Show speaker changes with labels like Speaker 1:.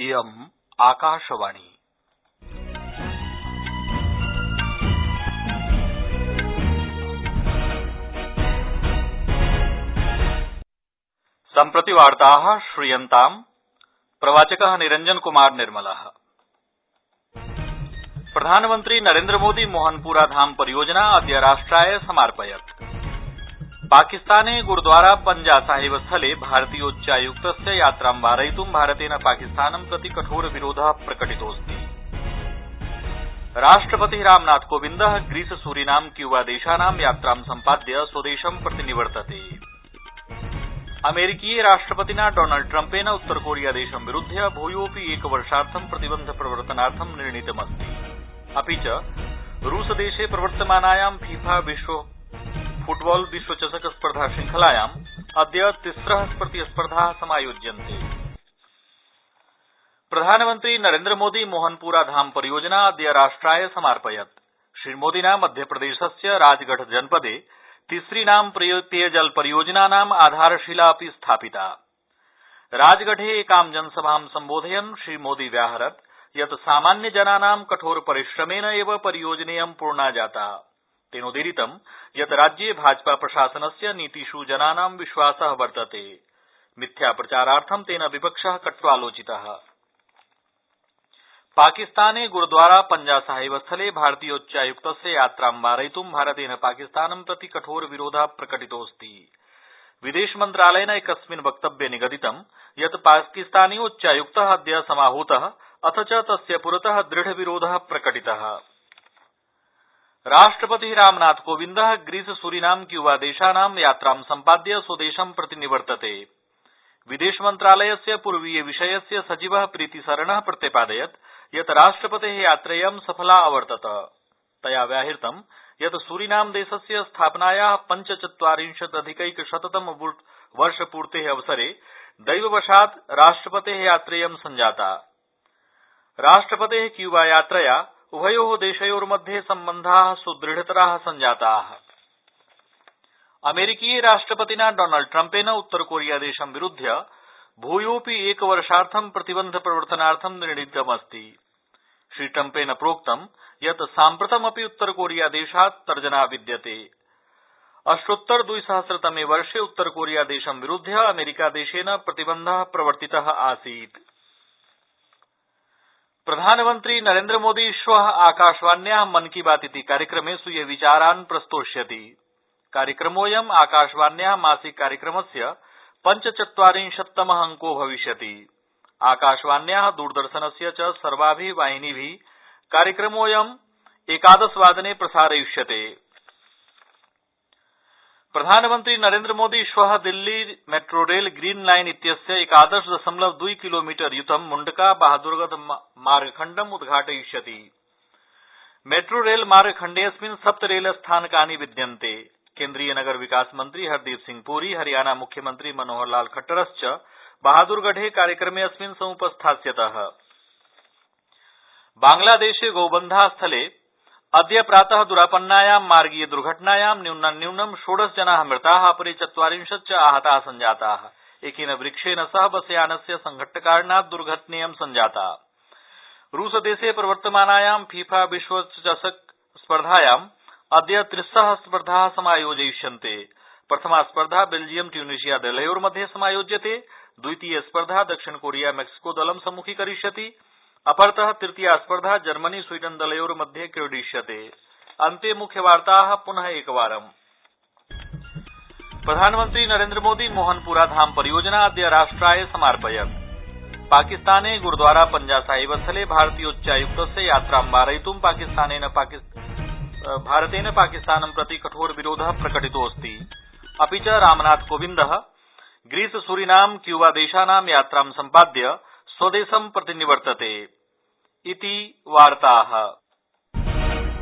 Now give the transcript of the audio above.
Speaker 1: इयम् आकाशवाणी। सम्प्रति वार्ताः श्रूयन्ताम् प्रवाचकः निरञ्जन कुमार निर्मलः। प्रधानमन्त्री नरेन्द्रमोदी मोहनपुराधाम परियोजना अद्य राष्ट्राय समार्पयत्। पाकिस्ताने गुरुद्वारा पंजा साहिब स्थले भारतीयोच्चायुक्तस्य यात्रां वारयितुं भारतेन पाकिस्तानं प्रति कठोर विरोध प्रकटितोऽस्ति। राष्ट्रपति Ramnath Kovind Greece Suriname Cuba देशानां यात्रां सम्पाद्य स्वदेशं प्रति निवर्तते। अमेरिकीय राष्ट्रपतिना डोनाल्ड ट्रम्पेन उत्तरकोरियादेशं विरुध्य भूयोऽपि एकवर्षार्थं प्रतिबन्ध प्रवर्तनार्थं निर्णीतमस्ति। अपि च रूसदेशे प्रवर्तमानायां फीफा विश्व फुटबॉल विश्वचषक स्पर्धा श्रृंखलायाम् अद्य तिस्र प्रतिस्पर्धा समायोज्यन्ते। प्रधानमन्त्री नरेन्द्रमोदी मोहनपुराधाम परियोजना अद्य राष्ट्राय समार्पयत्। श्रीमोदिना मध्यप्रदेशस्य राजगढ़ जनपदे तिसृणां पेयजल परियोजनानाम् आधारशिला अपि स्थापिता। राजगढ़े एकां जनसभां सम्बोधयन् श्रीमोदी व्याहरत्, यत् सामान्यजनानां कठोर परिश्रमेण एव परियोजनेयं पूर्णा जाता। तेनोदीरितं यत् राज्ये भाजपा प्रशासनस्य नीतिष् जनानां विश्वास वर्तते। मिथ्याप्रचारार्थं तेन विपक्ष कट्वालोचितः। पाकिस्ताने गुरुद्वारा पंजा साहिब स्थले भारतीयोच्चायुक्तस्य यात्रां वारयितुं भारतेन पाकिस्तानं प्रति कठोरविरोध प्रकटितोऽस्ति। विदेशमन्त्रालयेन एकस्मिन् वक्तव्ये निगदितं यत् पाकिस्तानीयोच्चायुक्त अद्य समाहूत, अथ च तस्य पुरत दृढविरोध प्रकटित। राष्ट्रपति Ramnath Kovind Greece Suriname Cuba देशानां यात्रां सम्पाद्य स्वदेशं प्रति निवर्तते विदेशमन्त्रालयस्य पूर्वीय विषयस्य सचिव प्रीतिसरण प्रत्यपादयत् यत् राष्ट्रपते यात्रेयं सफला अवर्तत। तया व्याहृतं यत् सूरीनाम देशस्य स्थापनाया पञ्चचत्वारिंशदधिकैकशततम वर्षपूर्ते अवसरे दैववशात् राष्ट्रपते यात्रेयं सञ्जाता। राष्ट्रपते क्यूबा यात्रया उभयो देशयोर्मध्ये सम्बन्धा सुदृढतरा सञ्जाता अमेरिकीय राष्ट्रपतिना डोनाल्ड ट्रम्पेन उत्तरकोरियादेशं विरुध्य भूयोऽपि एकवर्षार्थं प्रतिबन्ध प्रवर्तनार्थं निर्णीतमस्ति श्रीट्रम्पेन प्रोक्तं यत् साम्प्रतमपि उत्तरकोरियादेशात् तर्जना विद्यते। अष्टोत्तर द्विसहस्रतमे वर्षे उत्तरकोरियादेशं विरुध्य अमेरिकादेशेन प्रतिबन्ध प्रवर्तित आसीत्। प्रधानमन्त्री नरेन्द्रमोदी श्व आकाशवाण्या मन की बात इति कार्यक्रमे स्वीय विचारान् प्रस्तोष्यति। कार्यक्रमोऽयम् आकाशवाण्या मासिक कार्यक्रमस्य पञ्चचत्वारिंशत्तम अंको भविष्यति। आकाशवाण्या दूरदर्शनस्य च सर्वाभि वाहिनीभि कार्यक्रमोऽयम् एकादशवादने प्रसारयिष्यते। प्रधानमन्त्री नरेन्द्रमोदी श्व दिल्ली मेट्रोरेल ग्रीन लाइन इत्यस्य एकादश दशमलव द्वि किलोमीटर युतं मुण्डका बहादुरगढ़ मार्गखण्डम् उद्घाटयिष्यति। मेट्रोरेल मार्गखण्डेऽस्मिन् सप्त रेलस्थानकानि विद्यन्ते। केंद्रीय नगर विकास मन्त्री हरदीप सिंह पुरी, हरियाणा मुख्यमन्त्री मनोहर लाल खट्टरश्च बहादुरगढ़े कार्यक्रमेऽस्मिन् समुपस्थास्यतः। बांग्लादेशे गौबन्धा स्थले अद्य प्रात दुरापन्नायां मार्गीय दुर्घटनायां न्यूनान्न्यूनं षोडश जना मृता, अपरे चत्वारिंशच्च आहता सञ्जाता। एकेन वृक्षेण सह बसयानस्य संघट्टकारणात् दुर्घटनेयं सञ्जाता। रूसदेशे प्रवर्तमानायां फीफा विश्वचषक स्पर्धायां अद्य त्रिस्सः स्पर्धा समायोजयिष्यन्ते। प्रथमा स्पर्धा बेल्जियम, ट्यूनीशिया दलयोर्मध्ये समायोज्यते। द्वितीय स्पर्धा दक्षिण कोरिया, मैक्सिको दलं सम्मुखीकरिष्यति। अपरत तृतीया स्पर्धा जर्मनी स्वीडन दलयोर्मध्ये क्रीडिष्यते। अन्ते मुख्यवार्ताः पुनः एकवारम्। प्रधानमन्त्री नरेन्द्रमोदी मोहनपुराधाम परियोजना अद्य राष्ट्राय समार्पयत्। पाकिस्ताने गुरुद्वारा पंजा साहिब स्थले भारतीयोच्चायुक्तस्य यात्रां वारयितुं भारतेन पाकिस्तानं प्रति कठोरविरोध प्रकटितोऽस्ति। अपि च रामनाथ ग्रीस सूरीनाम क्यूबा देशानां यात्रां सम्पाद्य स्वदेशं प्रति निवर्तते इति वार्ताः।